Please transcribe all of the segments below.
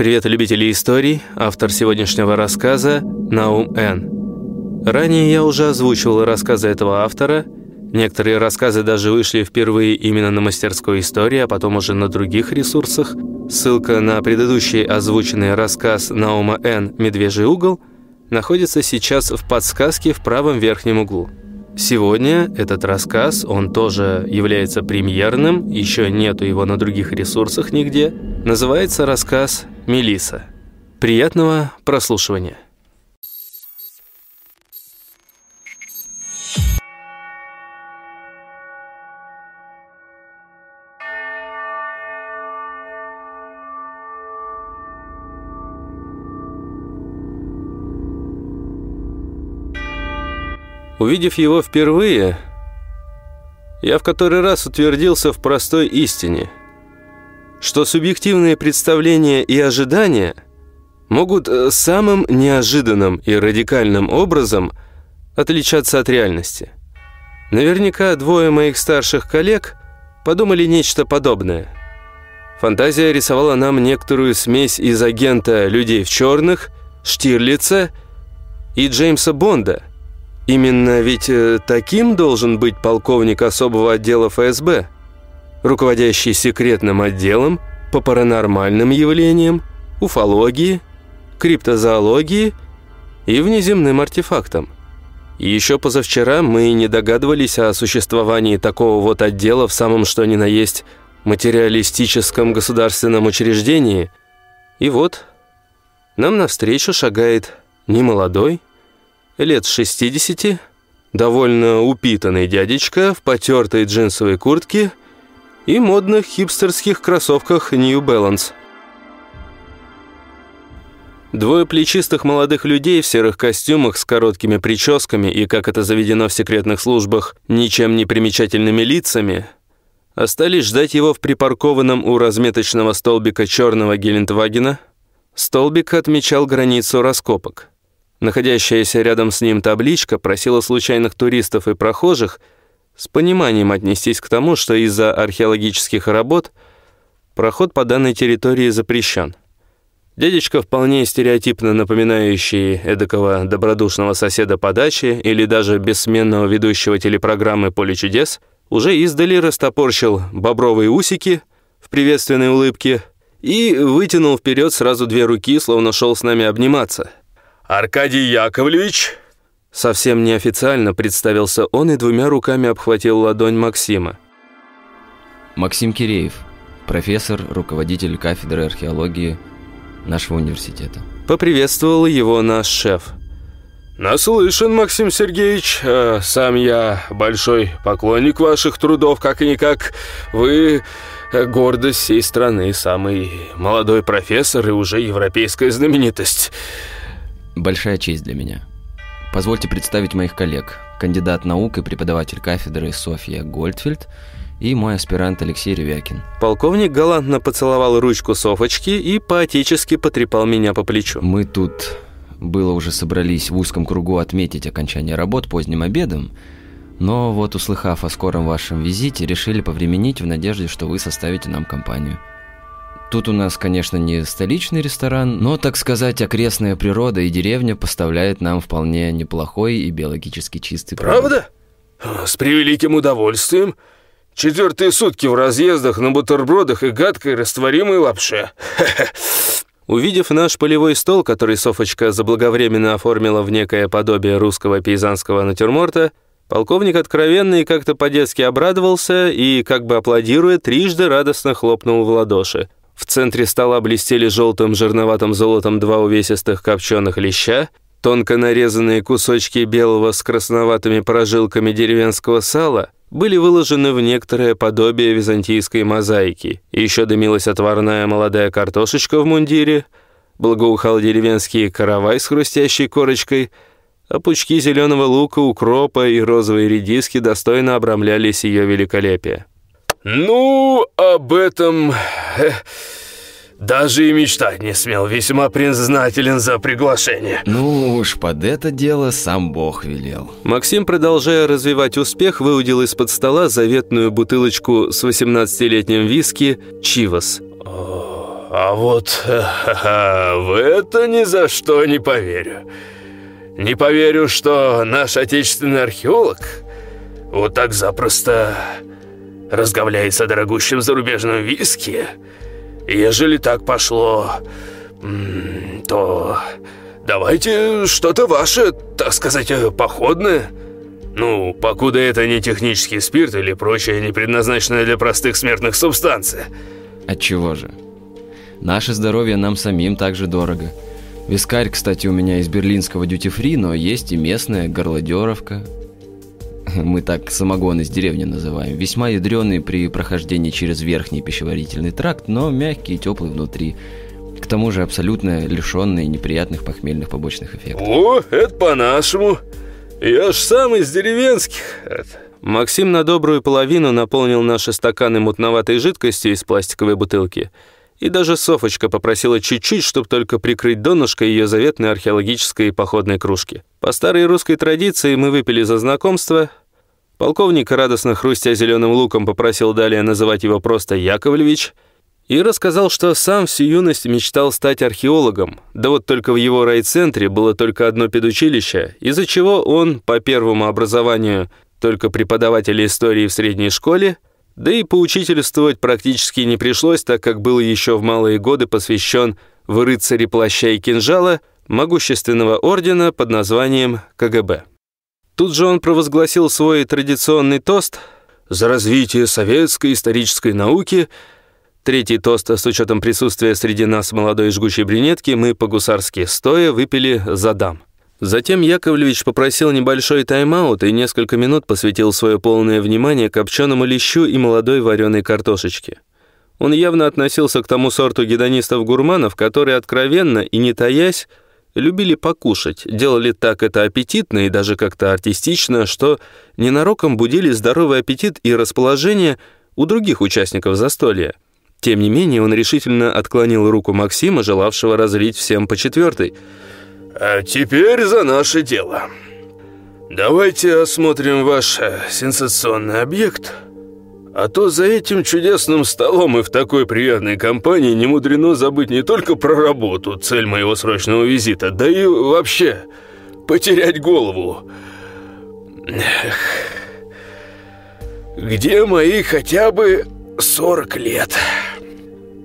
Привет, любители историй, автор сегодняшнего рассказа Наум Н. Ранее я уже озвучивал рассказы этого автора. Некоторые рассказы даже вышли впервые именно на мастерской истории, а потом уже на других ресурсах. Ссылка на предыдущий озвученный рассказ Наума Н «Медвежий угол» находится сейчас в подсказке в правом верхнем углу. Сегодня этот рассказ, он тоже является премьерным, еще нету его на других ресурсах нигде. Называется рассказ Мелиса. Приятного прослушивания. Увидев его впервые, я в который раз утвердился в простой истине, что субъективные представления и ожидания могут э, самым неожиданным и радикальным образом отличаться от реальности. Наверняка двое моих старших коллег подумали нечто подобное. Фантазия рисовала нам некоторую смесь из агента «Людей в черных», Штирлица и Джеймса Бонда – Именно ведь э, таким должен быть полковник особого отдела ФСБ, руководящий секретным отделом по паранормальным явлениям, уфологии, криптозоологии и внеземным артефактам. Еще позавчера мы не догадывались о существовании такого вот отдела в самом что ни на есть материалистическом государственном учреждении. И вот нам навстречу шагает немолодой, лет 60, довольно упитанный дядечка в потертой джинсовой куртке и модных хипстерских кроссовках New Balance. Двое плечистых молодых людей в серых костюмах с короткими прическами и, как это заведено в секретных службах, ничем не примечательными лицами, остались ждать его в припаркованном у разметочного столбика черного Гелендвагена. Столбик отмечал границу раскопок. Находящаяся рядом с ним табличка просила случайных туристов и прохожих с пониманием отнестись к тому, что из-за археологических работ проход по данной территории запрещен. Дядечка, вполне стереотипно напоминающий эдакого добродушного соседа по даче или даже бессменного ведущего телепрограммы «Поле чудес», уже издали растопорщил бобровые усики в приветственной улыбке и вытянул вперед сразу две руки, словно шел с нами обниматься – «Аркадий Яковлевич!» Совсем неофициально представился он и двумя руками обхватил ладонь Максима. Максим Киреев, профессор, руководитель кафедры археологии нашего университета. Поприветствовал его наш шеф. «Наслышан, Максим Сергеевич. Э, сам я большой поклонник ваших трудов, как-никак. Вы э, гордость всей страны, самый молодой профессор и уже европейская знаменитость». Большая честь для меня. Позвольте представить моих коллег. Кандидат наук и преподаватель кафедры Софья Гольдфельд и мой аспирант Алексей Ревякин. Полковник галантно поцеловал ручку Софочки и поотечески потрепал меня по плечу. Мы тут было уже собрались в узком кругу отметить окончание работ поздним обедом, но вот услыхав о скором вашем визите, решили повременить в надежде, что вы составите нам компанию. Тут у нас, конечно, не столичный ресторан, но, так сказать, окрестная природа и деревня поставляет нам вполне неплохой и биологически чистый Правда? Продукт. С превеликим удовольствием. Четвертые сутки в разъездах на бутербродах и гадкой растворимой лапше. Увидев наш полевой стол, который Софочка заблаговременно оформила в некое подобие русского пейзанского натюрморта, полковник откровенно и как-то по-детски обрадовался и, как бы аплодируя, трижды радостно хлопнул в ладоши. В центре стола блестели желтым жирноватым золотом два увесистых копченых леща, тонко нарезанные кусочки белого с красноватыми прожилками деревенского сала были выложены в некоторое подобие византийской мозаики. Еще дымилась отварная молодая картошечка в мундире, благоухал деревенский каравай с хрустящей корочкой, а пучки зеленого лука, укропа и розовые редиски достойно обрамлялись ее великолепие. «Ну, об этом э, даже и мечтать не смел. Весьма признателен за приглашение». «Ну уж под это дело сам Бог велел». Максим, продолжая развивать успех, выудил из-под стола заветную бутылочку с 18-летним виски «Чивас». А вот в это ни за что не поверю. Не поверю, что наш отечественный археолог вот так запросто разговляется дорогущим зарубежным виски. Ежели так пошло, то давайте что-то ваше, так сказать, походное. Ну, покуда это не технический спирт или прочая не предназначенная для простых смертных субстанция. Отчего же? Наше здоровье нам самим также дорого. Вискарь, кстати, у меня из берлинского дьюти-фри, но есть и местная горлодеровка. Мы так самогон из деревни называем. Весьма ядреный при прохождении через верхний пищеварительный тракт, но мягкий и теплый внутри. К тому же абсолютно лишенный неприятных похмельных побочных эффектов. О, это по-нашему. Я ж сам из деревенских. Максим на добрую половину наполнил наши стаканы мутноватой жидкостью из пластиковой бутылки. И даже Софочка попросила чуть-чуть, чтобы только прикрыть донышко ее заветной археологической и походной кружки. По старой русской традиции мы выпили за знакомство. Полковник, радостно хрустя зеленым луком, попросил далее называть его просто Яковлевич – и рассказал, что сам всю юность мечтал стать археологом, да вот только в его райцентре было только одно педучилище, из-за чего он, по первому образованию, только преподаватель истории в средней школе, да и поучительствовать практически не пришлось, так как был еще в малые годы посвящен в рыцаре плаща и кинжала могущественного ордена под названием КГБ. Тут же он провозгласил свой традиционный тост «За развитие советской исторической науки», Третий тост с учетом присутствия среди нас молодой жгучей брюнетки мы по-гусарски стоя выпили за дам. Затем Яковлевич попросил небольшой тайм-аут и несколько минут посвятил свое полное внимание копченому лещу и молодой вареной картошечке. Он явно относился к тому сорту гедонистов-гурманов, которые откровенно и не таясь любили покушать, делали так это аппетитно и даже как-то артистично, что ненароком будили здоровый аппетит и расположение у других участников застолья. Тем не менее, он решительно отклонил руку Максима, желавшего разлить всем по четвертой. «А теперь за наше дело. Давайте осмотрим ваш э, сенсационный объект. А то за этим чудесным столом и в такой приятной компании не мудрено забыть не только про работу, цель моего срочного визита, да и вообще потерять голову. Где мои хотя бы 40 лет?»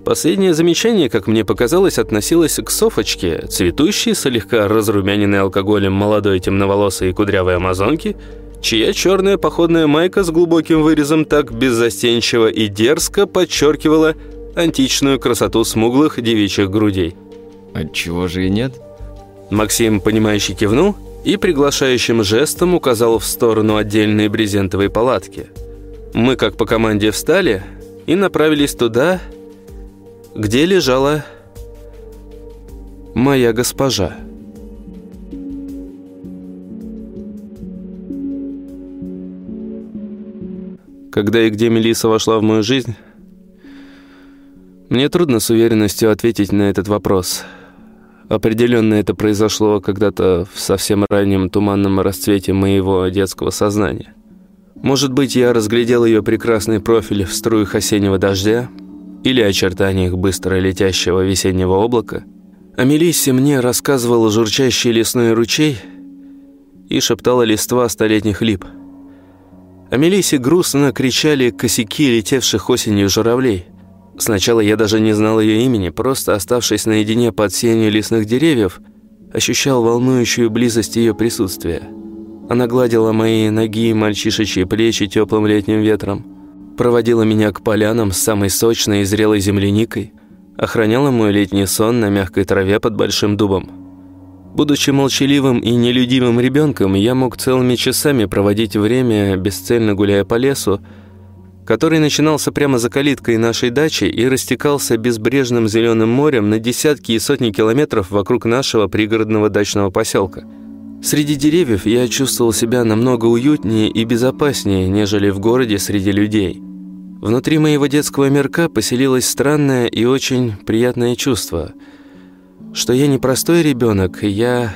Последнее замечание, как мне показалось, относилось к Софочке, цветущей, слегка разрумяненной алкоголем молодой темноволосой и кудрявой амазонки, чья черная походная майка с глубоким вырезом так беззастенчиво и дерзко подчеркивала античную красоту смуглых девичьих грудей. Отчего же и нет? Максим, понимающий, кивнул и приглашающим жестом указал в сторону отдельной брезентовой палатки. Мы, как по команде, встали и направились туда, где лежала моя госпожа. Когда и где Мелиса вошла в мою жизнь, мне трудно с уверенностью ответить на этот вопрос. Определенно это произошло когда-то в совсем раннем туманном расцвете моего детского сознания. Может быть, я разглядел ее прекрасный профиль в струях осеннего дождя – или очертаниях быстро летящего весеннего облака, о Мелиссе мне рассказывал журчащий лесной ручей и шептала листва столетних лип. О Мелиссе грустно кричали косяки летевших осенью журавлей. Сначала я даже не знал ее имени, просто оставшись наедине под сенью лесных деревьев, ощущал волнующую близость ее присутствия. Она гладила мои ноги и мальчишечьи плечи теплым летним ветром проводила меня к полянам с самой сочной и зрелой земляникой, охраняла мой летний сон на мягкой траве под большим дубом. Будучи молчаливым и нелюдимым ребенком, я мог целыми часами проводить время, бесцельно гуляя по лесу, который начинался прямо за калиткой нашей дачи и растекался безбрежным зеленым морем на десятки и сотни километров вокруг нашего пригородного дачного поселка. Среди деревьев я чувствовал себя намного уютнее и безопаснее, нежели в городе среди людей. Внутри моего детского мирка поселилось странное и очень приятное чувство, что я не простой ребенок, я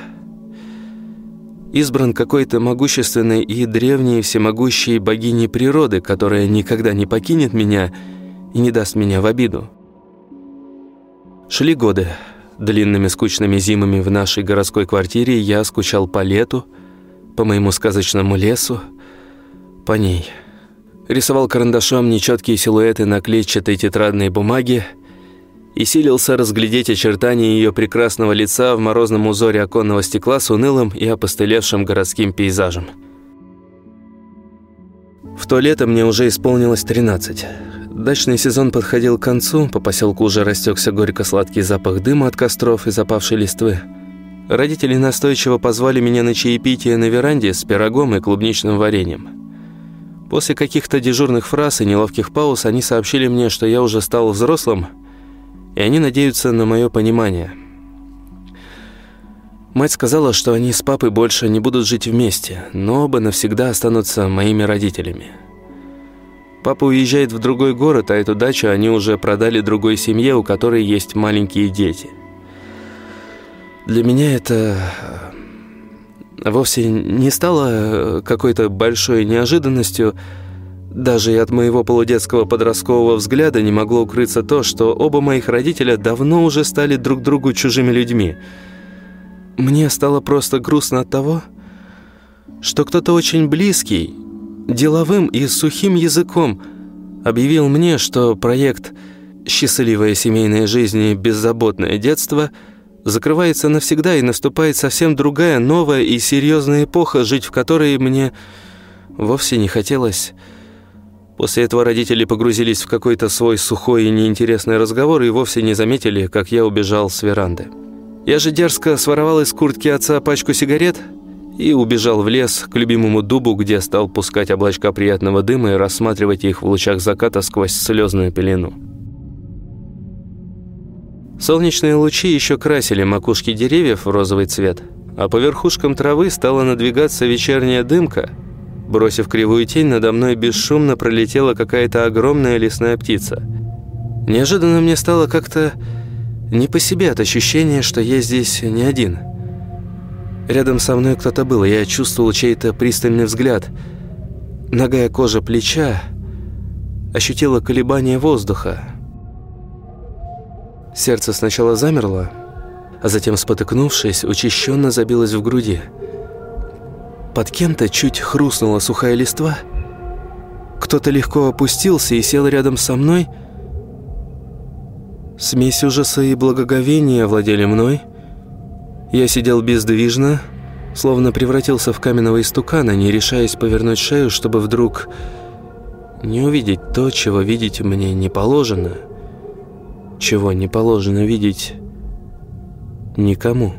избран какой-то могущественной и древней всемогущей богиней природы, которая никогда не покинет меня и не даст меня в обиду. Шли годы. Длинными скучными зимами в нашей городской квартире я скучал по лету, по моему сказочному лесу, по ней. Рисовал карандашом нечеткие силуэты на клетчатой тетрадной бумаге и силился разглядеть очертания ее прекрасного лица в морозном узоре оконного стекла с унылым и опостылевшим городским пейзажем. В то лето мне уже исполнилось 13. Дачный сезон подходил к концу, по поселку уже растекся горько-сладкий запах дыма от костров и запавшей листвы. Родители настойчиво позвали меня на чаепитие на веранде с пирогом и клубничным вареньем. После каких-то дежурных фраз и неловких пауз они сообщили мне, что я уже стал взрослым, и они надеются на мое понимание. Мать сказала, что они с папой больше не будут жить вместе, но оба навсегда останутся моими родителями. Папа уезжает в другой город, а эту дачу они уже продали другой семье, у которой есть маленькие дети. Для меня это э, вовсе не стало э, какой-то большой неожиданностью. Даже и от моего полудетского подросткового взгляда не могло укрыться то, что оба моих родителя давно уже стали друг другу чужими людьми. Мне стало просто грустно от того, что кто-то очень близкий деловым и сухим языком объявил мне, что проект «Счастливая семейная жизнь и беззаботное детство» закрывается навсегда и наступает совсем другая, новая и серьезная эпоха, жить в которой мне вовсе не хотелось. После этого родители погрузились в какой-то свой сухой и неинтересный разговор и вовсе не заметили, как я убежал с веранды. Я же дерзко своровал из куртки отца пачку сигарет – и убежал в лес к любимому дубу, где стал пускать облачка приятного дыма и рассматривать их в лучах заката сквозь слезную пелену. Солнечные лучи еще красили макушки деревьев в розовый цвет, а по верхушкам травы стала надвигаться вечерняя дымка. Бросив кривую тень, надо мной бесшумно пролетела какая-то огромная лесная птица. Неожиданно мне стало как-то не по себе от ощущения, что я здесь не один – Рядом со мной кто-то был, я чувствовал чей-то пристальный взгляд. Ногая кожа плеча ощутила колебание воздуха. Сердце сначала замерло, а затем, спотыкнувшись, учащенно забилось в груди. Под кем-то чуть хрустнула сухая листва. Кто-то легко опустился и сел рядом со мной. Смесь ужаса и благоговения владели мной – я сидел бездвижно, словно превратился в каменного истукана, не решаясь повернуть шею, чтобы вдруг не увидеть то, чего видеть мне не положено, чего не положено видеть никому.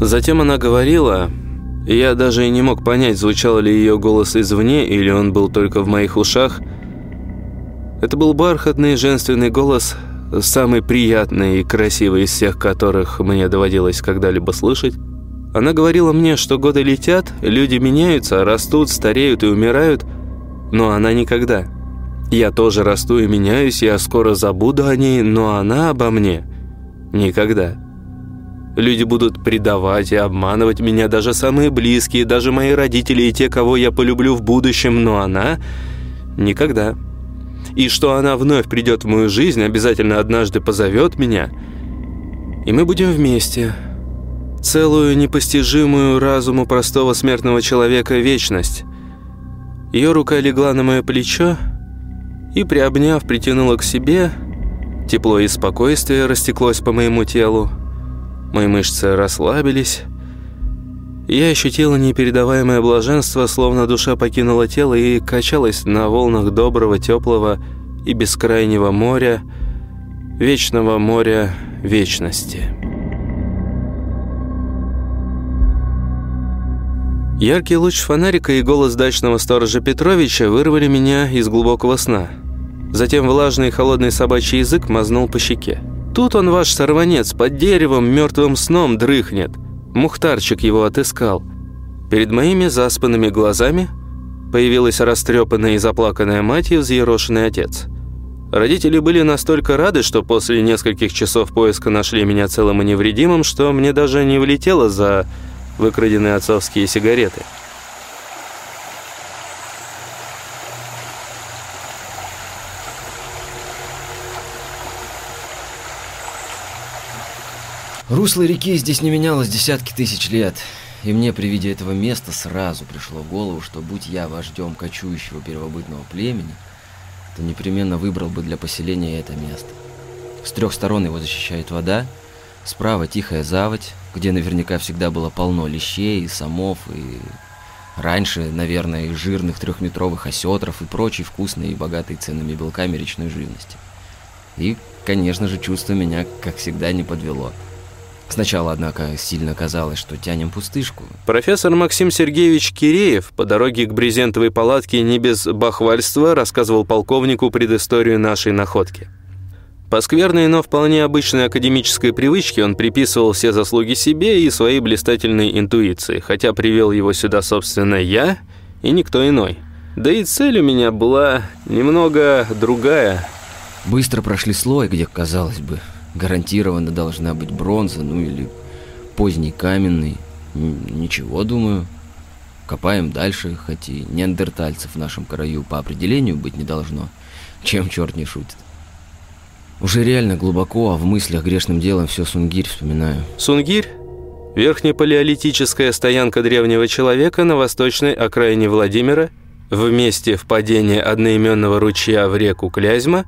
Затем она говорила, я даже и не мог понять, звучал ли ее голос извне или он был только в моих ушах. Это был бархатный женственный голос – самый приятный и красивый из всех, которых мне доводилось когда-либо слышать. Она говорила мне, что годы летят, люди меняются, растут, стареют и умирают, но она никогда. Я тоже расту и меняюсь, я скоро забуду о ней, но она обо мне никогда. Люди будут предавать и обманывать меня, даже самые близкие, даже мои родители и те, кого я полюблю в будущем, но она никогда и что она вновь придет в мою жизнь, обязательно однажды позовет меня, и мы будем вместе. Целую непостижимую разуму простого смертного человека вечность. Ее рука легла на мое плечо и, приобняв, притянула к себе. Тепло и спокойствие растеклось по моему телу. Мои мышцы расслабились. Я ощутила непередаваемое блаженство, словно душа покинула тело и качалась на волнах доброго, теплого и бескрайнего моря, вечного моря вечности. Яркий луч фонарика и голос дачного сторожа Петровича вырвали меня из глубокого сна. Затем влажный и холодный собачий язык мазнул по щеке. «Тут он, ваш сорванец, под деревом мертвым сном дрыхнет». Мухтарчик его отыскал. Перед моими заспанными глазами появилась растрепанная и заплаканная мать и взъерошенный отец. Родители были настолько рады, что после нескольких часов поиска нашли меня целым и невредимым, что мне даже не влетело за выкраденные отцовские сигареты. Русло реки здесь не менялось десятки тысяч лет. И мне при виде этого места сразу пришло в голову, что будь я вождем кочующего первобытного племени, то непременно выбрал бы для поселения это место. С трех сторон его защищает вода, справа тихая заводь, где наверняка всегда было полно лещей, и самов, и раньше, наверное, и жирных трехметровых осетров и прочей вкусной и богатой ценными белками речной живности. И, конечно же, чувство меня, как всегда, не подвело – Сначала, однако, сильно казалось, что тянем пустышку. Профессор Максим Сергеевич Киреев по дороге к брезентовой палатке не без бахвальства рассказывал полковнику предысторию нашей находки. По скверной, но вполне обычной академической привычке он приписывал все заслуги себе и своей блистательной интуиции, хотя привел его сюда, собственно, я и никто иной. Да и цель у меня была немного другая. Быстро прошли слой, где, казалось бы, Гарантированно должна быть бронза, ну или поздний каменный. Ничего, думаю. Копаем дальше, хоть и неандертальцев в нашем краю по определению быть не должно. Чем черт не шутит. Уже реально глубоко, а в мыслях грешным делом все Сунгирь вспоминаю. Сунгирь? Верхнепалеолитическая стоянка древнего человека на восточной окраине Владимира, в месте впадения одноименного ручья в реку Клязьма,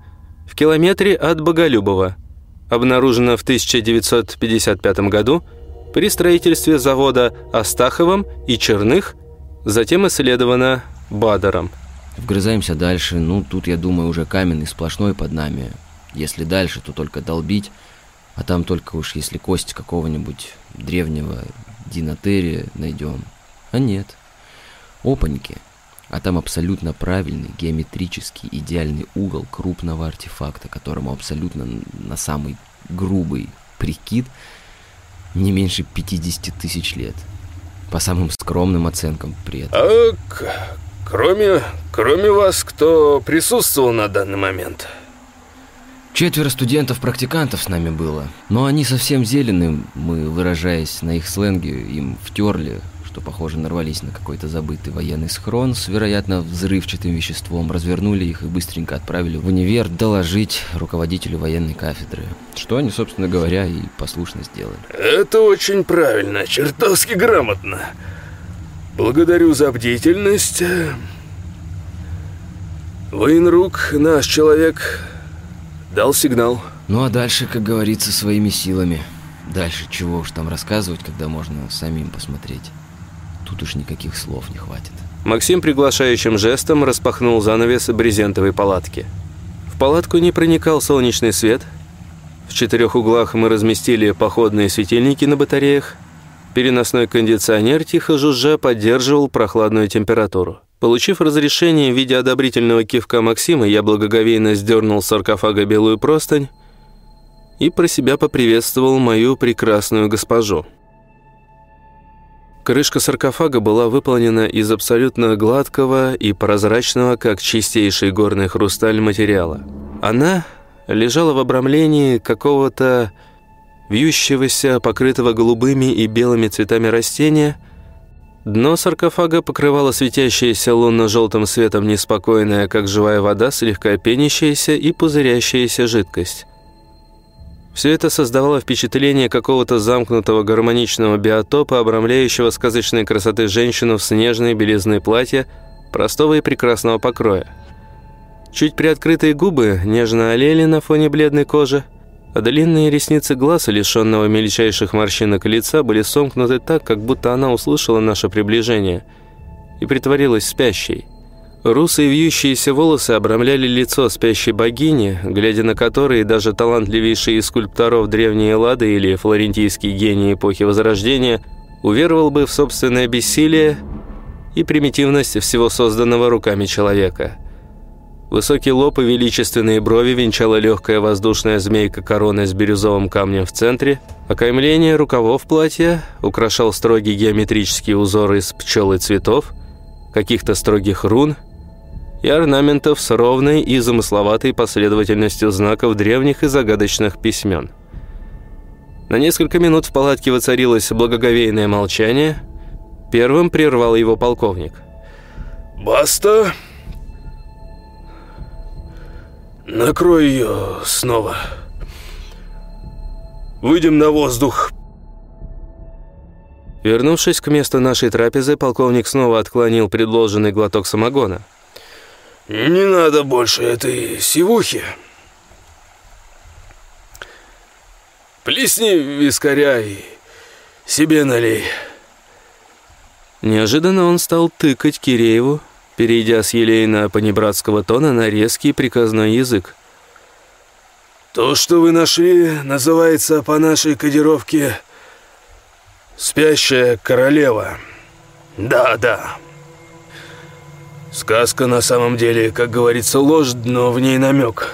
в километре от Боголюбова – обнаружена в 1955 году при строительстве завода Астаховым и Черных, затем исследована Бадером. Вгрызаемся дальше, ну тут, я думаю, уже каменный сплошной под нами. Если дальше, то только долбить, а там только уж если кость какого-нибудь древнего динотерия найдем. А нет. Опаньки. А там абсолютно правильный, геометрический, идеальный угол крупного артефакта, которому абсолютно на самый грубый прикид не меньше 50 тысяч лет. По самым скромным оценкам при этом. А кроме, кроме вас, кто присутствовал на данный момент? Четверо студентов-практикантов с нами было, но они совсем зеленым, мы, выражаясь на их сленге, им втерли, что, похоже, нарвались на какой-то забытый военный схрон с, вероятно, взрывчатым веществом, развернули их и быстренько отправили в универ доложить руководителю военной кафедры. Что они, собственно говоря, и послушно сделали. Это очень правильно, чертовски грамотно. Благодарю за бдительность. Военрук, наш человек, дал сигнал. Ну а дальше, как говорится, своими силами. Дальше чего уж там рассказывать, когда можно самим посмотреть. Тут уж никаких слов не хватит. Максим приглашающим жестом распахнул занавес брезентовой палатки. В палатку не проникал солнечный свет. В четырех углах мы разместили походные светильники на батареях. Переносной кондиционер, тихо жужжа, поддерживал прохладную температуру. Получив разрешение в виде одобрительного кивка Максима, я благоговейно сдернул с саркофага белую простынь и про себя поприветствовал мою прекрасную госпожу. Крышка саркофага была выполнена из абсолютно гладкого и прозрачного, как чистейший горный хрусталь, материала. Она лежала в обрамлении какого-то вьющегося, покрытого голубыми и белыми цветами растения. Дно саркофага покрывало светящаяся лунно-желтым светом неспокойная, как живая вода, слегка пенящаяся и пузырящаяся жидкость. Все это создавало впечатление какого-то замкнутого гармоничного биотопа, обрамляющего сказочной красоты женщину в снежной белизны платья, простого и прекрасного покроя. Чуть приоткрытые губы нежно олели на фоне бледной кожи, а длинные ресницы глаз, лишенного мельчайших морщинок лица, были сомкнуты так, как будто она услышала наше приближение и притворилась спящей. Русые вьющиеся волосы обрамляли лицо спящей богини, глядя на которые даже талантливейший из скульпторов древней Эллады или флорентийский гений эпохи Возрождения уверовал бы в собственное бессилие и примитивность всего созданного руками человека. Высокий лоб и величественные брови венчала легкая воздушная змейка короны с бирюзовым камнем в центре. Окаймление рукавов платья украшал строгий геометрический узор из пчел и цветов, каких-то строгих рун – и орнаментов с ровной и замысловатой последовательностью знаков древних и загадочных письмен. На несколько минут в палатке воцарилось благоговейное молчание. Первым прервал его полковник. «Баста, накрой ее снова. выйдем на воздух». Вернувшись к месту нашей трапезы, полковник снова отклонил предложенный глоток самогона. «Не надо больше этой сивухи. Плесни вискаря и себе налей». Неожиданно он стал тыкать Кирееву, перейдя с елейно-понебратского тона на резкий приказной язык. «То, что вы нашли, называется по нашей кодировке «Спящая королева». Да, да. Сказка на самом деле, как говорится, ложь, но в ней намек.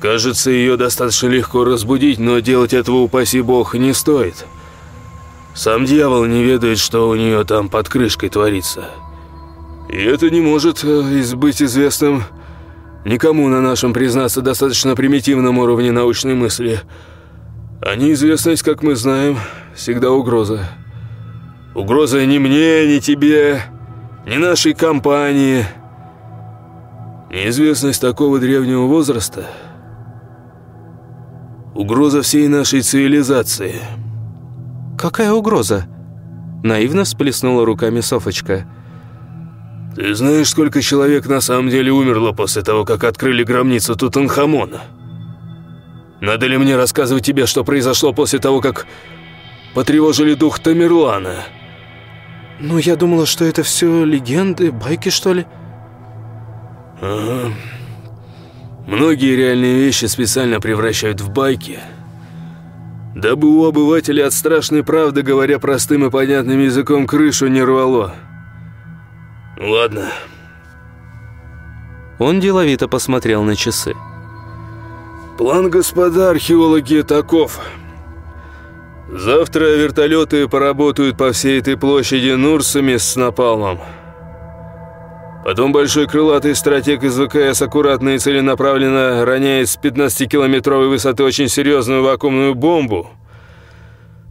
Кажется, ее достаточно легко разбудить, но делать этого, упаси бог, не стоит». Сам дьявол не ведает, что у нее там под крышкой творится. И это не может э, быть известным никому на нашем, признаться, достаточно примитивном уровне научной мысли. А неизвестность, как мы знаем, всегда угроза. Угроза ни мне, ни тебе, ни нашей компании. Неизвестность такого древнего возраста – угроза всей нашей цивилизации – «Какая угроза?» Наивно всплеснула руками Софочка. «Ты знаешь, сколько человек на самом деле умерло после того, как открыли гробницу Тутанхамона? Надо ли мне рассказывать тебе, что произошло после того, как потревожили дух Тамерлана?» «Ну, я думала, что это все легенды, байки, что ли?» «Ага. Многие реальные вещи специально превращают в байки» дабы у обывателя от страшной правды, говоря простым и понятным языком, крышу не рвало. Ладно. Он деловито посмотрел на часы. План господа археологи таков. Завтра вертолеты поработают по всей этой площади Нурсами с напалмом. Потом большой крылатый стратег из ВКС аккуратно и целенаправленно роняет с 15-километровой высоты очень серьезную вакуумную бомбу,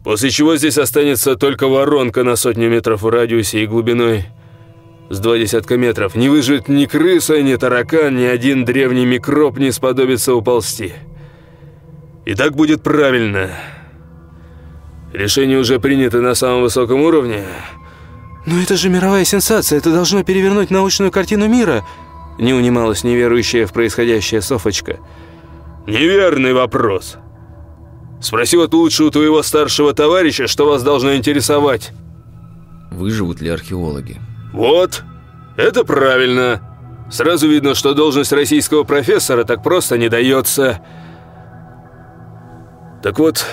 после чего здесь останется только воронка на сотню метров в радиусе и глубиной с два десятка метров. Не выживет ни крыса, ни таракан, ни один древний микроб не сподобится уползти. И так будет правильно. Решение уже принято на самом высоком уровне – «Но это же мировая сенсация, это должно перевернуть научную картину мира!» Не унималась неверующая в происходящее Софочка. «Неверный вопрос. Спроси вот лучше у твоего старшего товарища, что вас должно интересовать». Выживут ли археологи? «Вот, это правильно. Сразу видно, что должность российского профессора так просто не дается. Так вот,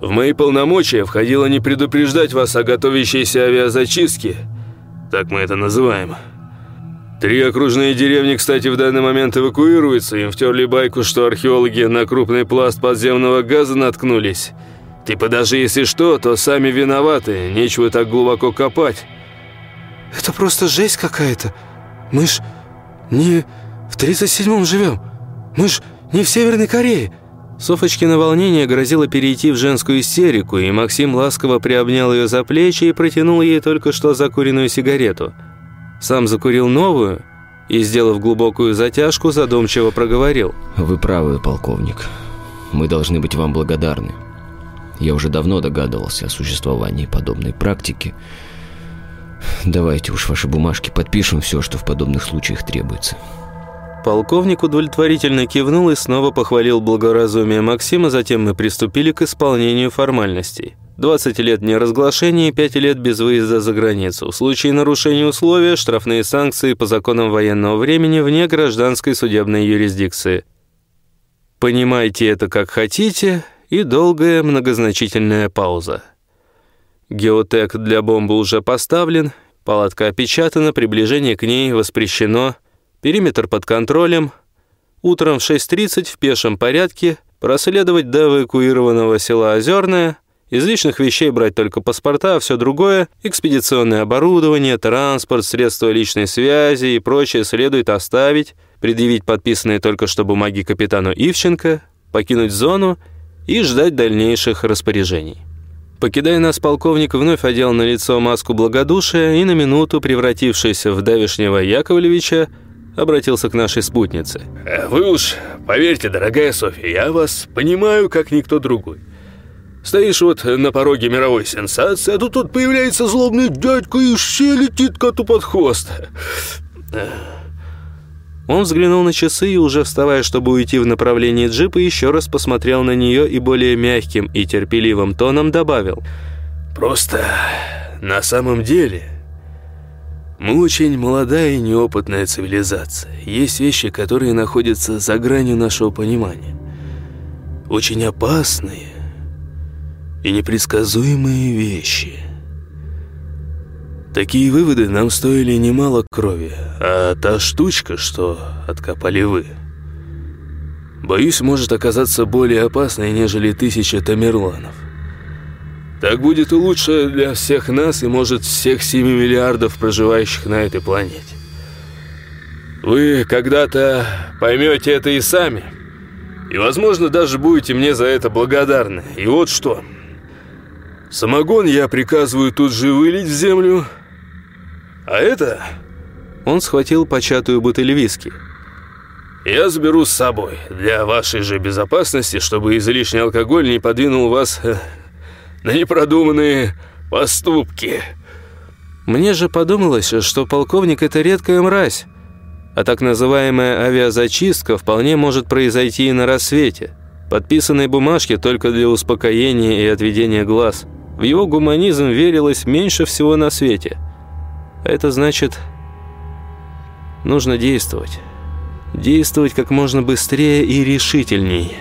в мои полномочия входило не предупреждать вас о готовящейся авиазачистке, так мы это называем. Три окружные деревни, кстати, в данный момент эвакуируются, им втерли байку, что археологи на крупный пласт подземного газа наткнулись. Типа даже если что, то сами виноваты, нечего так глубоко копать. Это просто жесть какая-то. Мы ж не в 37-м живем. Мы ж не в Северной Корее. Софочкино волнение грозило перейти в женскую истерику, и Максим ласково приобнял ее за плечи и протянул ей только что закуренную сигарету. Сам закурил новую и, сделав глубокую затяжку, задумчиво проговорил. «Вы правы, полковник. Мы должны быть вам благодарны. Я уже давно догадывался о существовании подобной практики. Давайте уж ваши бумажки подпишем все, что в подобных случаях требуется». Полковник удовлетворительно кивнул и снова похвалил благоразумие Максима, затем мы приступили к исполнению формальностей. 20 лет неразглашения и 5 лет без выезда за границу. В случае нарушения условия – штрафные санкции по законам военного времени вне гражданской судебной юрисдикции. Понимайте это как хотите и долгая многозначительная пауза. Геотек для бомбы уже поставлен, палатка опечатана, приближение к ней воспрещено – Периметр под контролем. Утром в 6.30 в пешем порядке проследовать до эвакуированного села Озерное. Из личных вещей брать только паспорта, а все другое – экспедиционное оборудование, транспорт, средства личной связи и прочее следует оставить, предъявить подписанные только что бумаги капитану Ивченко, покинуть зону и ждать дальнейших распоряжений. Покидая нас, полковник вновь одел на лицо маску благодушия и на минуту, превратившись в давешнего Яковлевича, обратился к нашей спутнице. Э, «Вы уж поверьте, дорогая Софья, я вас понимаю, как никто другой. Стоишь вот на пороге мировой сенсации, а тут тут появляется злобный дядька и все летит коту под хвост. Он взглянул на часы и, уже вставая, чтобы уйти в направлении джипа, еще раз посмотрел на нее и более мягким и терпеливым тоном добавил. «Просто на самом деле мы очень молодая и неопытная цивилизация. Есть вещи, которые находятся за гранью нашего понимания. Очень опасные и непредсказуемые вещи». Такие выводы нам стоили немало крови, а та штучка, что откопали вы, боюсь, может оказаться более опасной, нежели тысяча тамерланов. Так будет лучше для всех нас и, может, всех 7 миллиардов проживающих на этой планете. Вы когда-то поймете это и сами. И, возможно, даже будете мне за это благодарны. И вот что. Самогон я приказываю тут же вылить в землю, а это...» Он схватил початую бутыль виски. «Я заберу с собой, для вашей же безопасности, чтобы излишний алкоголь не подвинул вас э, на непродуманные поступки». Мне же подумалось, что полковник – это редкая мразь, а так называемая авиазачистка вполне может произойти и на рассвете. Подписанной бумажки только для успокоения и отведения глаз. В его гуманизм верилось меньше всего на свете – это значит, нужно действовать. Действовать как можно быстрее и решительней.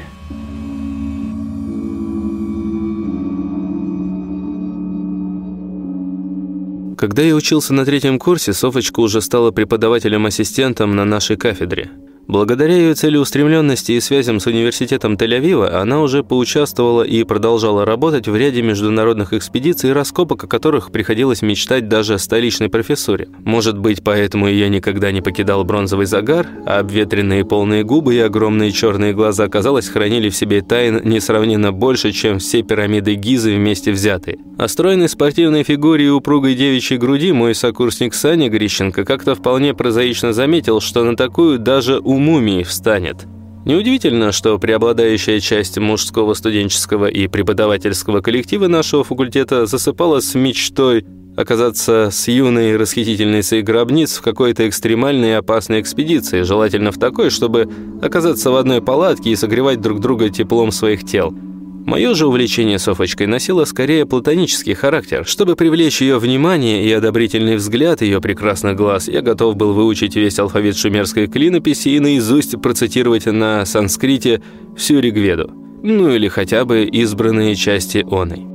Когда я учился на третьем курсе, Софочка уже стала преподавателем-ассистентом на нашей кафедре. Благодаря ее целеустремленности и связям с университетом Тель-Авива, она уже поучаствовала и продолжала работать в ряде международных экспедиций, раскопок о которых приходилось мечтать даже столичной профессуре. Может быть, поэтому ее никогда не покидал бронзовый загар, а обветренные полные губы и огромные черные глаза, казалось, хранили в себе тайн несравненно больше, чем все пирамиды Гизы вместе взятые. О стройной спортивной фигуре и упругой девичьей груди мой сокурсник Саня Грищенко как-то вполне прозаично заметил, что на такую даже у мумии встанет. Неудивительно, что преобладающая часть мужского студенческого и преподавательского коллектива нашего факультета засыпала с мечтой оказаться с юной расхитительницей гробниц в какой-то экстремальной и опасной экспедиции, желательно в такой, чтобы оказаться в одной палатке и согревать друг друга теплом своих тел – Мое же увлечение Софочкой носило скорее платонический характер. Чтобы привлечь ее внимание и одобрительный взгляд ее прекрасных глаз, я готов был выучить весь алфавит шумерской клинописи и наизусть процитировать на санскрите всю Ригведу. Ну или хотя бы избранные части оной.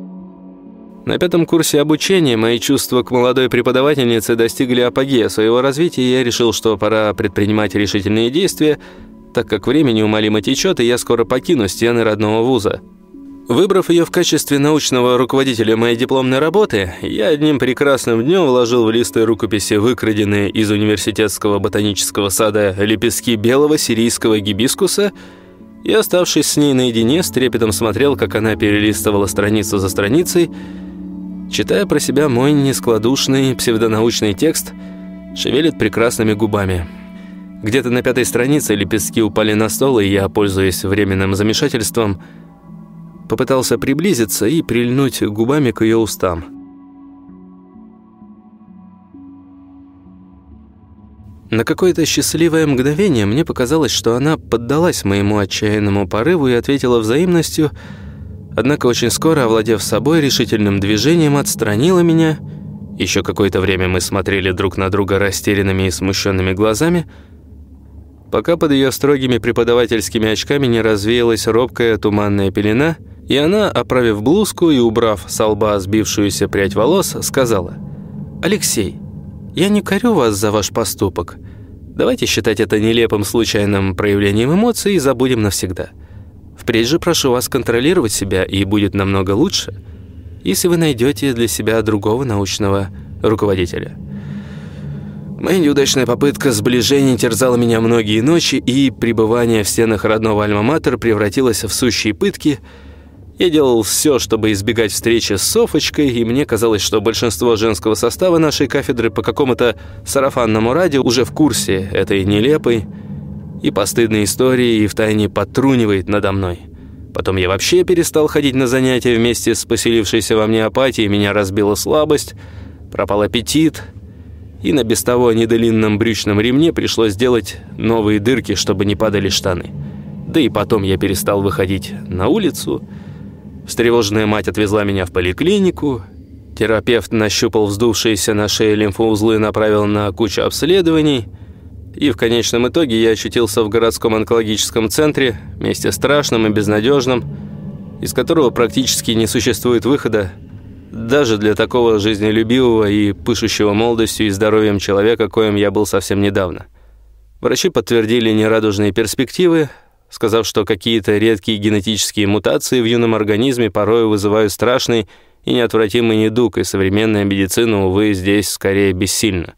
На пятом курсе обучения мои чувства к молодой преподавательнице достигли апогея своего развития, и я решил, что пора предпринимать решительные действия, так как время неумолимо течет, и я скоро покину стены родного вуза. Выбрав ее в качестве научного руководителя моей дипломной работы, я одним прекрасным днем вложил в листы рукописи выкраденные из университетского ботанического сада лепестки белого сирийского гибискуса и, оставшись с ней наедине, с трепетом смотрел, как она перелистывала страницу за страницей, читая про себя мой нескладушный псевдонаучный текст, шевелит прекрасными губами. Где-то на пятой странице лепестки упали на стол, и я, пользуясь временным замешательством, попытался приблизиться и прильнуть губами к ее устам. На какое-то счастливое мгновение мне показалось, что она поддалась моему отчаянному порыву и ответила взаимностью, однако очень скоро, овладев собой, решительным движением отстранила меня. Еще какое-то время мы смотрели друг на друга растерянными и смущенными глазами, пока под ее строгими преподавательскими очками не развеялась робкая туманная пелена — и она, оправив блузку и убрав с лба сбившуюся прядь волос, сказала, «Алексей, я не корю вас за ваш поступок. Давайте считать это нелепым случайным проявлением эмоций и забудем навсегда. Впредь же прошу вас контролировать себя, и будет намного лучше, если вы найдете для себя другого научного руководителя». Моя неудачная попытка сближения терзала меня многие ночи, и пребывание в стенах родного Альма-Матер превратилось в сущие пытки – Я делал все, чтобы избегать встречи с Софочкой, и мне казалось, что большинство женского состава нашей кафедры по какому-то сарафанному радио уже в курсе этой нелепой и постыдной истории и втайне подтрунивает надо мной. Потом я вообще перестал ходить на занятия вместе с поселившейся во мне апатией, меня разбила слабость, пропал аппетит, и на без того недолинном брючном ремне пришлось сделать новые дырки, чтобы не падали штаны. Да и потом я перестал выходить на улицу. Встревоженная мать отвезла меня в поликлинику. Терапевт нащупал вздувшиеся на шее лимфоузлы направил на кучу обследований. И в конечном итоге я очутился в городском онкологическом центре, месте страшном и безнадежном, из которого практически не существует выхода, даже для такого жизнелюбивого и пышущего молодостью и здоровьем человека, коим я был совсем недавно. Врачи подтвердили нерадужные перспективы, сказав, что какие-то редкие генетические мутации в юном организме порой вызывают страшный и неотвратимый недуг, и современная медицина, увы, здесь скорее бессильна.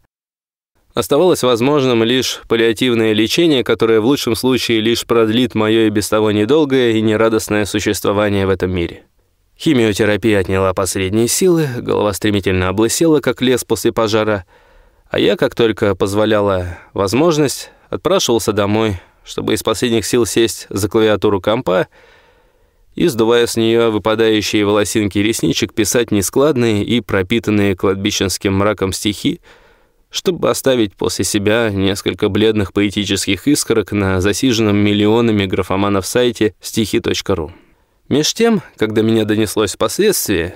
Оставалось возможным лишь паллиативное лечение, которое в лучшем случае лишь продлит мое и без того недолгое и нерадостное существование в этом мире. Химиотерапия отняла последние силы, голова стремительно облысела, как лес после пожара, а я, как только позволяла возможность, отпрашивался домой, чтобы из последних сил сесть за клавиатуру компа и, сдувая с нее выпадающие волосинки ресничек, писать нескладные и пропитанные кладбищенским мраком стихи, чтобы оставить после себя несколько бледных поэтических искорок на засиженном миллионами графоманов сайте стихи.ру. Меж тем, когда меня донеслось впоследствии,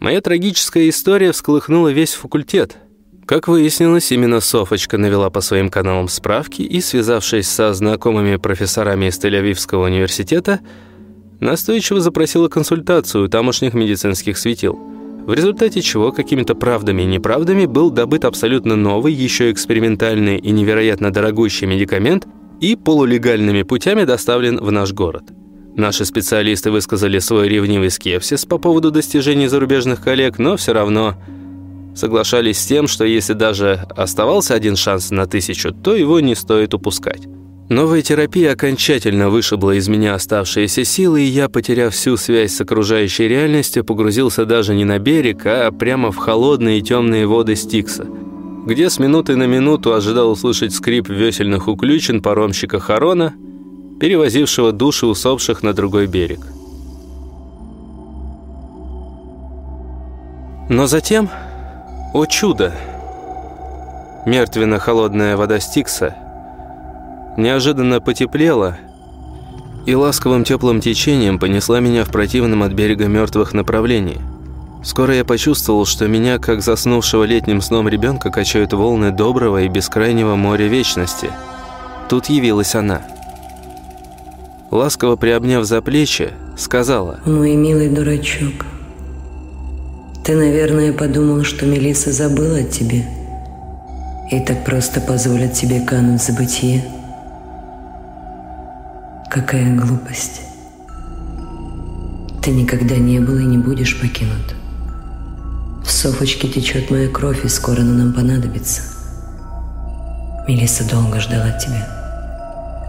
моя трагическая история всколыхнула весь факультет — как выяснилось, именно Софочка навела по своим каналам справки и, связавшись со знакомыми профессорами из Тель-Авивского университета, настойчиво запросила консультацию у тамошних медицинских светил. В результате чего какими-то правдами и неправдами был добыт абсолютно новый, еще экспериментальный и невероятно дорогущий медикамент и полулегальными путями доставлен в наш город. Наши специалисты высказали свой ревнивый скепсис по поводу достижений зарубежных коллег, но все равно соглашались с тем, что если даже оставался один шанс на тысячу, то его не стоит упускать. Новая терапия окончательно вышибла из меня оставшиеся силы, и я, потеряв всю связь с окружающей реальностью, погрузился даже не на берег, а прямо в холодные и темные воды Стикса, где с минуты на минуту ожидал услышать скрип весельных уключен паромщика Харона, перевозившего души усопших на другой берег. Но затем о чудо! Мертвенно-холодная вода Стикса неожиданно потеплела и ласковым теплым течением понесла меня в противном от берега мертвых направлении. Скоро я почувствовал, что меня, как заснувшего летним сном ребенка, качают волны доброго и бескрайнего моря вечности. Тут явилась она. Ласково приобняв за плечи, сказала «Мой милый дурачок». Ты, наверное, подумал, что Мелиса забыла о тебе и так просто позволит тебе кануть в забытие. Какая глупость. Ты никогда не был и не будешь покинут. В Софочке течет моя кровь, и скоро она нам понадобится. Мелиса долго ждала тебя.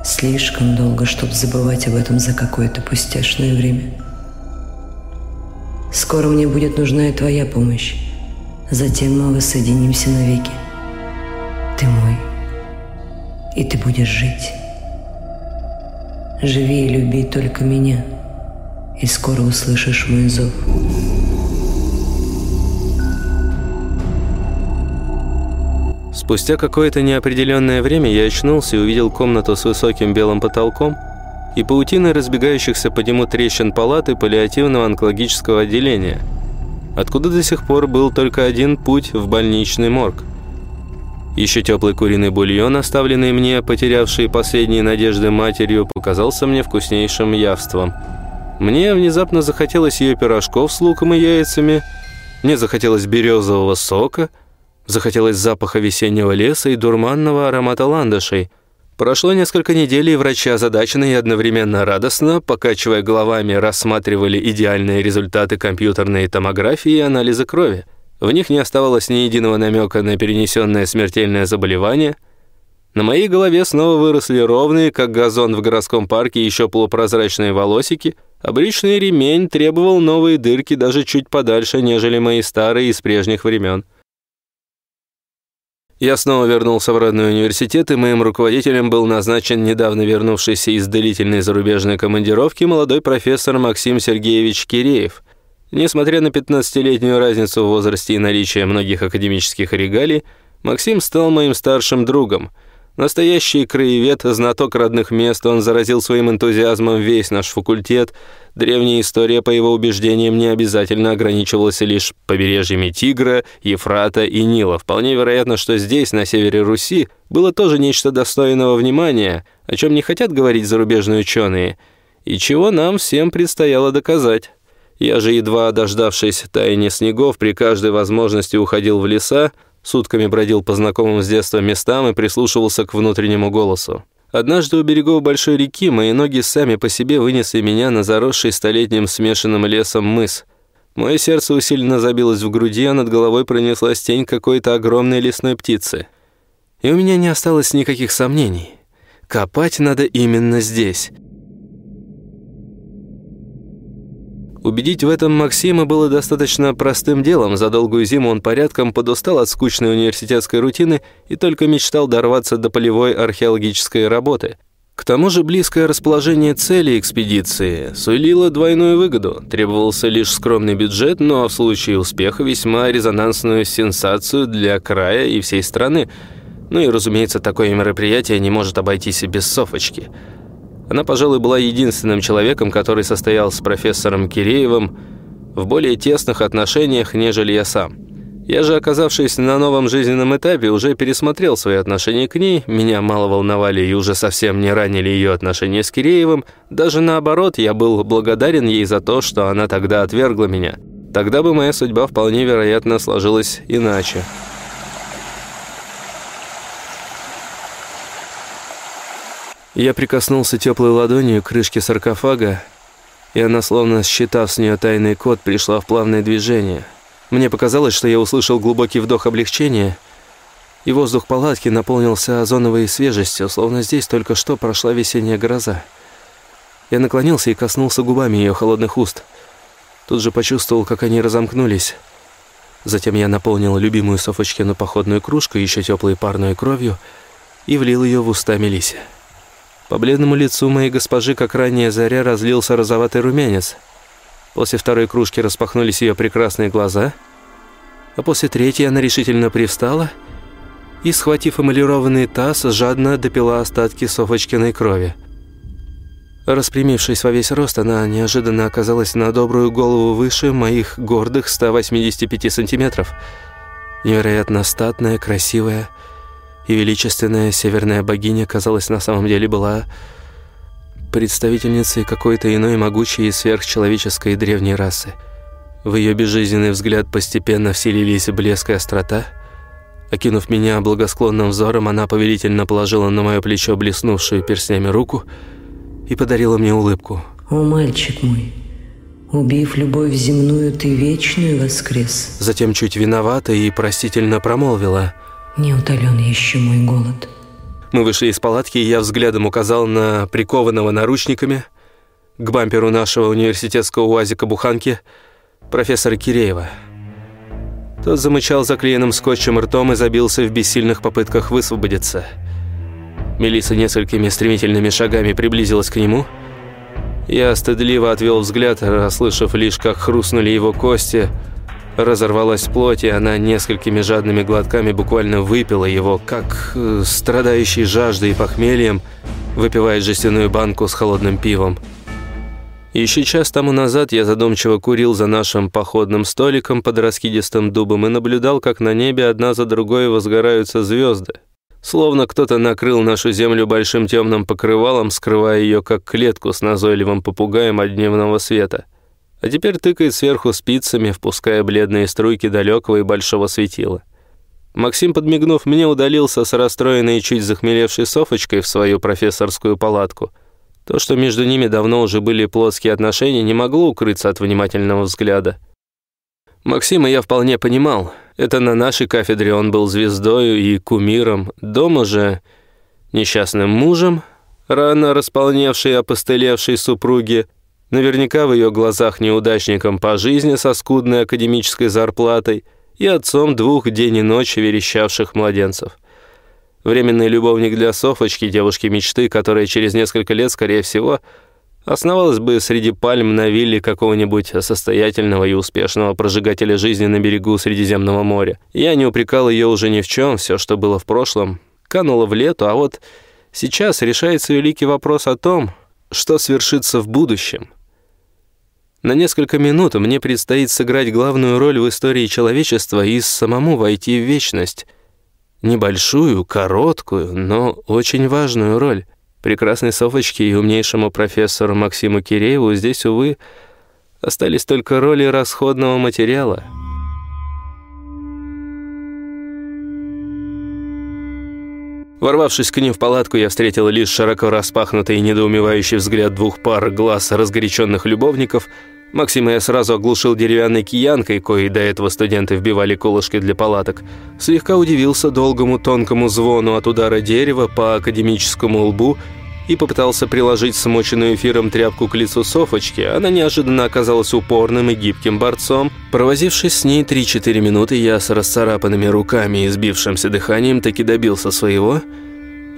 Слишком долго, чтобы забывать об этом за какое-то пустяшное время. Скоро мне будет нужна и твоя помощь. Затем мы воссоединимся навеки. Ты мой, и ты будешь жить. Живи и люби только меня, и скоро услышишь мой зов. Спустя какое-то неопределенное время я очнулся и увидел комнату с высоким белым потолком – и паутиной разбегающихся по нему трещин палаты паллиативного онкологического отделения, откуда до сих пор был только один путь в больничный морг. Еще теплый куриный бульон, оставленный мне, потерявший последние надежды матерью, показался мне вкуснейшим явством. Мне внезапно захотелось ее пирожков с луком и яйцами, мне захотелось березового сока, захотелось запаха весеннего леса и дурманного аромата ландышей – Прошло несколько недель, и врачи озадаченно и одновременно радостно, покачивая головами, рассматривали идеальные результаты компьютерной томографии и анализа крови. В них не оставалось ни единого намека на перенесенное смертельное заболевание. На моей голове снова выросли ровные, как газон в городском парке, еще полупрозрачные волосики, а брючный ремень требовал новые дырки даже чуть подальше, нежели мои старые из прежних времен. Я снова вернулся в родной университет, и моим руководителем был назначен недавно вернувшийся из длительной зарубежной командировки молодой профессор Максим Сергеевич Киреев. Несмотря на 15-летнюю разницу в возрасте и наличие многих академических регалий, Максим стал моим старшим другом – Настоящий краевед, знаток родных мест, он заразил своим энтузиазмом весь наш факультет. Древняя история, по его убеждениям, не обязательно ограничивалась лишь побережьями Тигра, Ефрата и Нила. Вполне вероятно, что здесь, на севере Руси, было тоже нечто достойного внимания, о чем не хотят говорить зарубежные ученые, и чего нам всем предстояло доказать. Я же, едва дождавшись таяния снегов, при каждой возможности уходил в леса, Сутками бродил по знакомым с детства местам и прислушивался к внутреннему голосу. Однажды у берегов большой реки мои ноги сами по себе вынесли меня на заросший столетним смешанным лесом мыс. Мое сердце усиленно забилось в груди, а над головой пронеслась тень какой-то огромной лесной птицы. И у меня не осталось никаких сомнений. Копать надо именно здесь. Убедить в этом Максима было достаточно простым делом. За долгую зиму он порядком подустал от скучной университетской рутины и только мечтал дорваться до полевой археологической работы. К тому же близкое расположение цели экспедиции сулило двойную выгоду. Требовался лишь скромный бюджет, но в случае успеха весьма резонансную сенсацию для края и всей страны. Ну и, разумеется, такое мероприятие не может обойтись без Софочки – она, пожалуй, была единственным человеком, который состоял с профессором Киреевым в более тесных отношениях, нежели я сам. Я же, оказавшись на новом жизненном этапе, уже пересмотрел свои отношения к ней, меня мало волновали и уже совсем не ранили ее отношения с Киреевым, даже наоборот, я был благодарен ей за то, что она тогда отвергла меня. Тогда бы моя судьба вполне вероятно сложилась иначе. Я прикоснулся теплой ладонью к крышке саркофага, и она, словно считав с нее тайный код, пришла в плавное движение. Мне показалось, что я услышал глубокий вдох облегчения, и воздух палатки наполнился озоновой свежестью, словно здесь только что прошла весенняя гроза. Я наклонился и коснулся губами ее холодных уст. Тут же почувствовал, как они разомкнулись. Затем я наполнил любимую Софочкину походную кружку еще теплой парной кровью и влил ее в уста Мелисе. По бледному лицу моей госпожи, как ранняя заря, разлился розоватый румянец. После второй кружки распахнулись ее прекрасные глаза, а после третьей она решительно привстала и, схватив эмалированный таз, жадно допила остатки Софочкиной крови. Распрямившись во весь рост, она неожиданно оказалась на добрую голову выше моих гордых 185 сантиметров. Невероятно статная, красивая, и величественная северная богиня, казалось, на самом деле была представительницей какой-то иной могучей и сверхчеловеческой древней расы. В ее безжизненный взгляд постепенно вселились блеск и острота. Окинув меня благосклонным взором, она повелительно положила на мое плечо блеснувшую перстнями руку и подарила мне улыбку. «О, мальчик мой, убив любовь земную, ты вечную воскрес». Затем чуть виновата и простительно промолвила – не утолен еще мой голод. Мы вышли из палатки, и я взглядом указал на прикованного наручниками к бамперу нашего университетского УАЗика-буханки профессора Киреева. Тот замычал заклеенным скотчем ртом и забился в бессильных попытках высвободиться. Мелисса несколькими стремительными шагами приблизилась к нему. Я стыдливо отвел взгляд, расслышав лишь, как хрустнули его кости – разорвалась плоть, и она несколькими жадными глотками буквально выпила его, как э, страдающий жаждой и похмельем выпивает жестяную банку с холодным пивом. Еще час тому назад я задумчиво курил за нашим походным столиком под раскидистым дубом и наблюдал, как на небе одна за другой возгораются звезды. Словно кто-то накрыл нашу землю большим темным покрывалом, скрывая ее как клетку с назойливым попугаем от дневного света а теперь тыкает сверху спицами, впуская бледные струйки далекого и большого светила. Максим, подмигнув мне, удалился с расстроенной и чуть захмелевшей Софочкой в свою профессорскую палатку. То, что между ними давно уже были плотские отношения, не могло укрыться от внимательного взгляда. Максима я вполне понимал. Это на нашей кафедре он был звездою и кумиром. Дома же несчастным мужем, рано располневшей и опостылевшей супруги, наверняка в ее глазах неудачником по жизни со скудной академической зарплатой и отцом двух день и ночь верещавших младенцев. Временный любовник для Софочки, девушки мечты, которая через несколько лет, скорее всего, основалась бы среди пальм на вилле какого-нибудь состоятельного и успешного прожигателя жизни на берегу Средиземного моря. Я не упрекал ее уже ни в чем, все, что было в прошлом, кануло в лету, а вот сейчас решается великий вопрос о том, что свершится в будущем. На несколько минут мне предстоит сыграть главную роль в истории человечества и самому войти в вечность. Небольшую, короткую, но очень важную роль. Прекрасной Софочке и умнейшему профессору Максиму Кирееву здесь, увы, остались только роли расходного материала. Ворвавшись к ним в палатку, я встретил лишь широко распахнутый и недоумевающий взгляд двух пар глаз разгоряченных любовников. Максима я сразу оглушил деревянной киянкой, коей до этого студенты вбивали колышки для палаток. Слегка удивился долгому тонкому звону от удара дерева по академическому лбу и попытался приложить смоченную эфиром тряпку к лицу Софочки. Она неожиданно оказалась упорным и гибким борцом. Провозившись с ней 3-4 минуты, я с расцарапанными руками и сбившимся дыханием таки добился своего,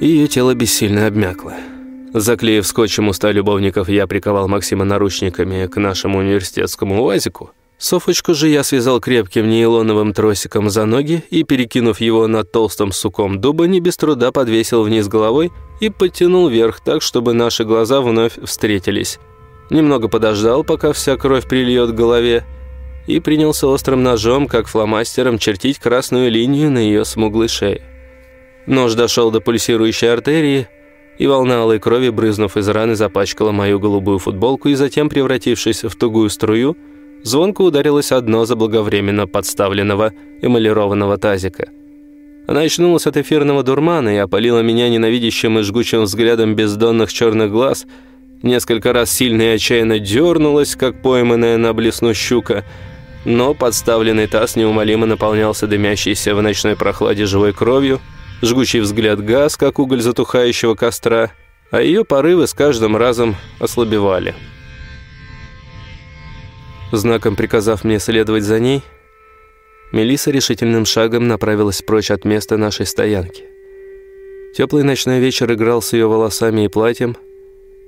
и ее тело бессильно обмякло. Заклеив скотчем уста любовников, я приковал Максима наручниками к нашему университетскому УАЗику. Софочку же я связал крепким нейлоновым тросиком за ноги и, перекинув его над толстым суком дуба, не без труда подвесил вниз головой и подтянул вверх так, чтобы наши глаза вновь встретились. Немного подождал, пока вся кровь прильет к голове, и принялся острым ножом, как фломастером, чертить красную линию на ее смуглой шее. Нож дошел до пульсирующей артерии – и волна алой крови, брызнув из раны, запачкала мою голубую футболку и затем, превратившись в тугую струю, звонко ударилось одно заблаговременно подставленного эмалированного тазика. Она очнулась от эфирного дурмана и опалила меня ненавидящим и жгучим взглядом бездонных черных глаз, несколько раз сильно и отчаянно дернулась, как пойманная на блесну щука, но подставленный таз неумолимо наполнялся дымящейся в ночной прохладе живой кровью, жгучий взгляд газ, как уголь затухающего костра, а ее порывы с каждым разом ослабевали. Знаком приказав мне следовать за ней, Мелиса решительным шагом направилась прочь от места нашей стоянки. Теплый ночной вечер играл с ее волосами и платьем,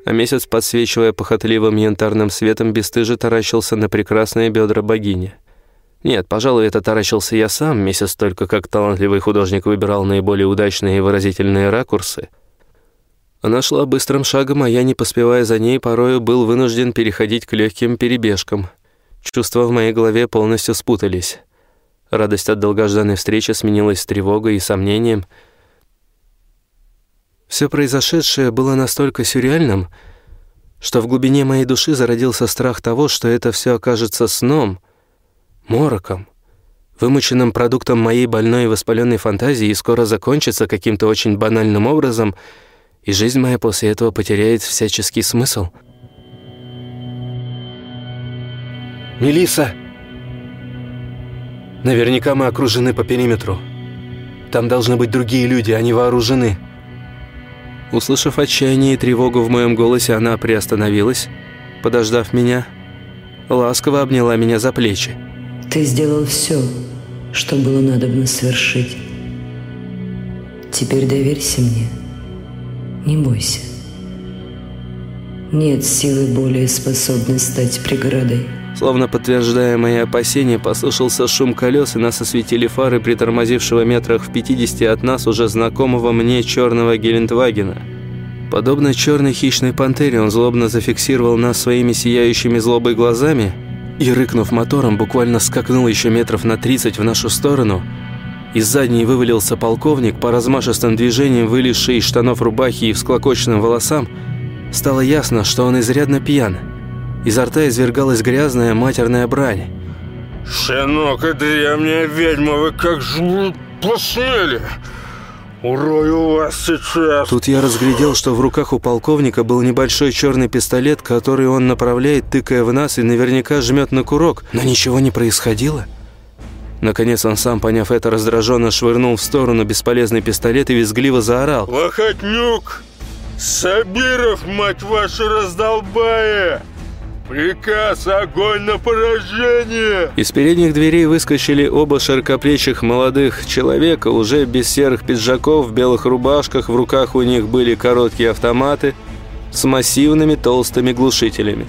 а месяц, подсвечивая похотливым янтарным светом, бесстыже таращился на прекрасные бедра богини. Нет, пожалуй, это таращился я сам, месяц только как талантливый художник выбирал наиболее удачные и выразительные ракурсы. Она шла быстрым шагом, а я, не поспевая за ней, порою был вынужден переходить к легким перебежкам. Чувства в моей голове полностью спутались. Радость от долгожданной встречи сменилась тревогой и сомнением. Все произошедшее было настолько сюрреальным, что в глубине моей души зародился страх того, что это все окажется сном — мороком, вымученным продуктом моей больной и воспаленной фантазии и скоро закончится каким-то очень банальным образом, и жизнь моя после этого потеряет всяческий смысл. Мелиса, Наверняка мы окружены по периметру. Там должны быть другие люди, они вооружены». Услышав отчаяние и тревогу в моем голосе, она приостановилась, подождав меня, ласково обняла меня за плечи. Ты сделал все, что было надобно совершить. Теперь доверься мне. Не бойся. Нет силы более способной стать преградой. Словно подтверждая мои опасения, послышался шум колес, и нас осветили фары притормозившего метрах в 50 от нас уже знакомого мне черного Гелендвагена. Подобно черной хищной пантере, он злобно зафиксировал нас своими сияющими злобой глазами – и, рыкнув мотором, буквально скакнул еще метров на 30 в нашу сторону. Из задней вывалился полковник, по размашистым движениям вылезший из штанов рубахи и всклокоченным волосам. Стало ясно, что он изрядно пьян. Изо рта извергалась грязная матерная брань. «Щенок и древняя ведьма, вы как же посмели!» «Урою вас сейчас!» Тут я разглядел, что в руках у полковника был небольшой черный пистолет, который он направляет, тыкая в нас, и наверняка жмет на курок. Но ничего не происходило. Наконец он сам, поняв это, раздраженно швырнул в сторону бесполезный пистолет и визгливо заорал. «Лохотнюк! Сабиров, мать вашу, раздолбая! Приказ огонь на поражение!» Из передних дверей выскочили оба широкоплечих молодых человека, уже без серых пиджаков, в белых рубашках, в руках у них были короткие автоматы с массивными толстыми глушителями.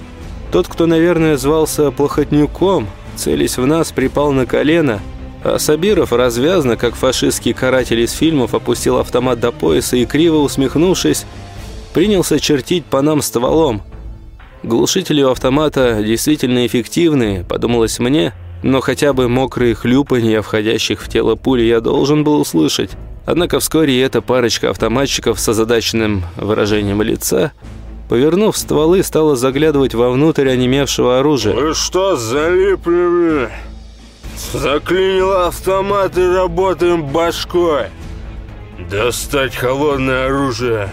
Тот, кто, наверное, звался Плохотнюком, целясь в нас, припал на колено, а Сабиров развязно, как фашистский каратель из фильмов, опустил автомат до пояса и, криво усмехнувшись, принялся чертить по нам стволом. Глушители у автомата действительно эффективные, подумалось мне, но хотя бы мокрые хлюпанья, входящих в тело пули, я должен был услышать. Однако вскоре эта парочка автоматчиков с озадаченным выражением лица – Повернув стволы, стала заглядывать вовнутрь онемевшего оружия. «Вы что, залипли, Заклинил автомат и работаем башкой. Достать холодное оружие.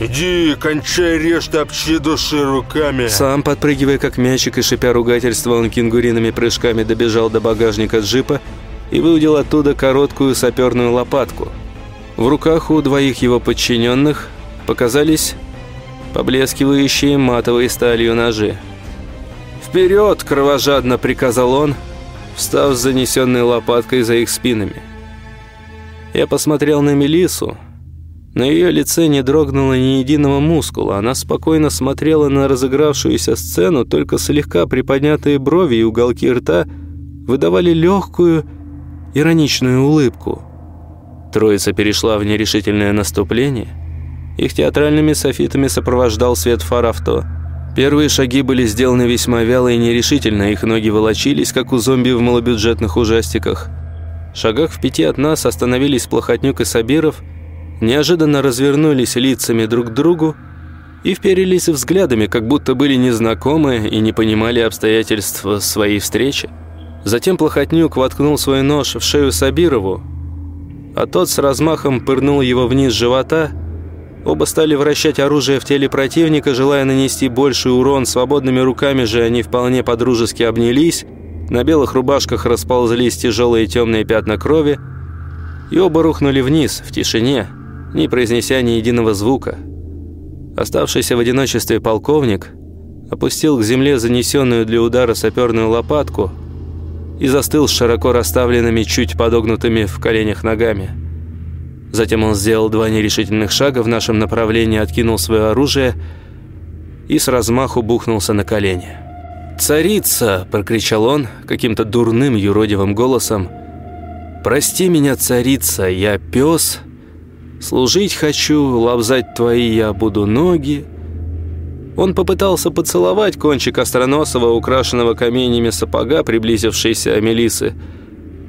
Иди, кончай, режь, топчи души руками. Сам, подпрыгивая как мячик и шипя ругательства, он кенгуриными прыжками добежал до багажника джипа и выудил оттуда короткую саперную лопатку. В руках у двоих его подчиненных показались поблескивающие матовой сталью ножи. «Вперед!» – кровожадно приказал он, встав с занесенной лопаткой за их спинами. Я посмотрел на Мелису. На ее лице не дрогнуло ни единого мускула. Она спокойно смотрела на разыгравшуюся сцену, только слегка приподнятые брови и уголки рта выдавали легкую, ироничную улыбку. Троица перешла в нерешительное наступление – их театральными софитами сопровождал свет фар авто. Первые шаги были сделаны весьма вяло и нерешительно, их ноги волочились, как у зомби в малобюджетных ужастиках. В шагах в пяти от нас остановились Плохотнюк и Сабиров, неожиданно развернулись лицами друг к другу и вперились взглядами, как будто были незнакомы и не понимали обстоятельств своей встречи. Затем Плохотнюк воткнул свой нож в шею Сабирову, а тот с размахом пырнул его вниз живота – Оба стали вращать оружие в теле противника, желая нанести больший урон. Свободными руками же они вполне подружески обнялись. На белых рубашках расползлись тяжелые темные пятна крови. И оба рухнули вниз, в тишине, не произнеся ни единого звука. Оставшийся в одиночестве полковник опустил к земле занесенную для удара саперную лопатку и застыл с широко расставленными, чуть подогнутыми в коленях ногами. Затем он сделал два нерешительных шага в нашем направлении, откинул свое оружие и с размаху бухнулся на колени. «Царица!» – прокричал он каким-то дурным юродивым голосом. «Прости меня, царица, я пес. Служить хочу, лобзать твои я буду ноги». Он попытался поцеловать кончик остроносого, украшенного каменями сапога, приблизившейся Мелисы,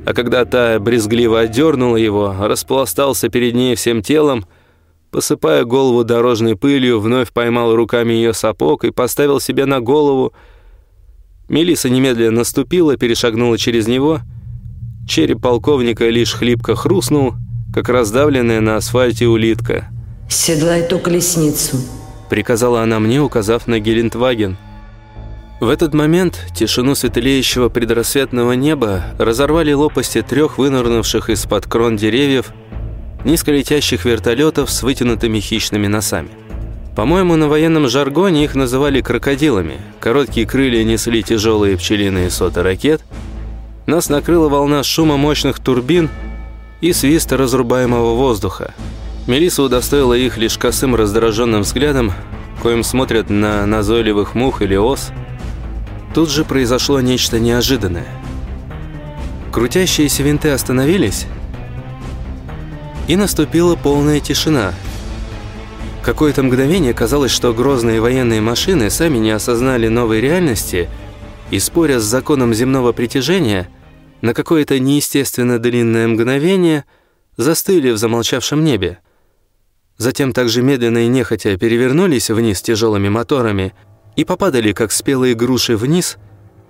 а когда та брезгливо отдернула его, распластался перед ней всем телом, посыпая голову дорожной пылью, вновь поймал руками ее сапог и поставил себе на голову. Мелиса немедленно наступила, перешагнула через него. Череп полковника лишь хлипко хрустнул, как раздавленная на асфальте улитка. «Седлай ту колесницу», — приказала она мне, указав на Гелендваген. В этот момент тишину светлеющего предрассветного неба разорвали лопасти трех вынырнувших из-под крон деревьев низколетящих вертолетов с вытянутыми хищными носами. По-моему, на военном жаргоне их называли крокодилами. Короткие крылья несли тяжелые пчелиные соты ракет. Нас накрыла волна шума мощных турбин и свиста разрубаемого воздуха. Мелисса удостоила их лишь косым раздраженным взглядом, коим смотрят на назойливых мух или ос – Тут же произошло нечто неожиданное. Крутящиеся винты остановились, и наступила полная тишина. Какое-то мгновение казалось, что грозные военные машины сами не осознали новой реальности и, споря с законом земного притяжения, на какое-то неестественно длинное мгновение застыли в замолчавшем небе. Затем также медленно и нехотя перевернулись вниз тяжелыми моторами – и попадали, как спелые груши, вниз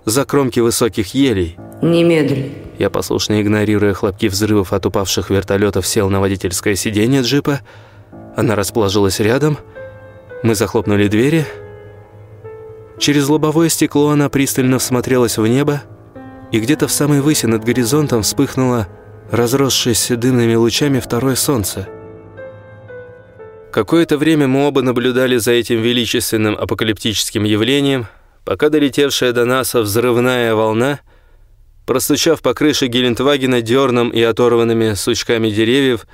за кромки высоких елей. «Немедли». Я, послушно игнорируя хлопки взрывов от упавших вертолетов, сел на водительское сиденье джипа. Она расположилась рядом. Мы захлопнули двери. Через лобовое стекло она пристально всмотрелась в небо и где-то в самой выси над горизонтом вспыхнуло разросшееся дымными лучами второе солнце. Какое-то время мы оба наблюдали за этим величественным апокалиптическим явлением, пока долетевшая до нас взрывная волна, простучав по крыше Гелендвагена дерном и оторванными сучками деревьев,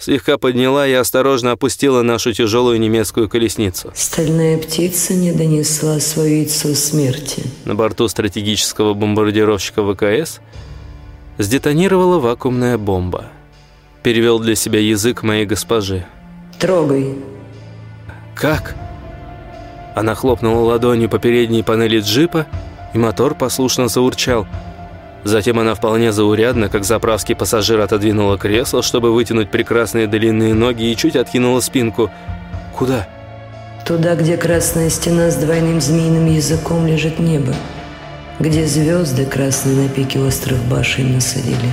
слегка подняла и осторожно опустила нашу тяжелую немецкую колесницу. Стальная птица не донесла свое яйцо смерти. На борту стратегического бомбардировщика ВКС сдетонировала вакуумная бомба. Перевел для себя язык моей госпожи. Трогай. «Как?» Она хлопнула ладонью по передней панели джипа, и мотор послушно заурчал – Затем она вполне заурядно, как заправский пассажир, отодвинула кресло, чтобы вытянуть прекрасные длинные ноги и чуть откинула спинку. «Куда?» «Туда, где красная стена с двойным змеиным языком лежит небо, где звезды красные на пике острых башен насадили».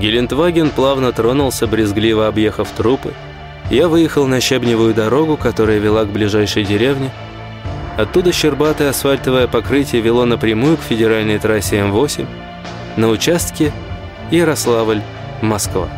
Гелендваген плавно тронулся, брезгливо объехав трупы. Я выехал на щебневую дорогу, которая вела к ближайшей деревне, Оттуда щербатое асфальтовое покрытие вело напрямую к федеральной трассе М8 на участке Ярославль-Москва.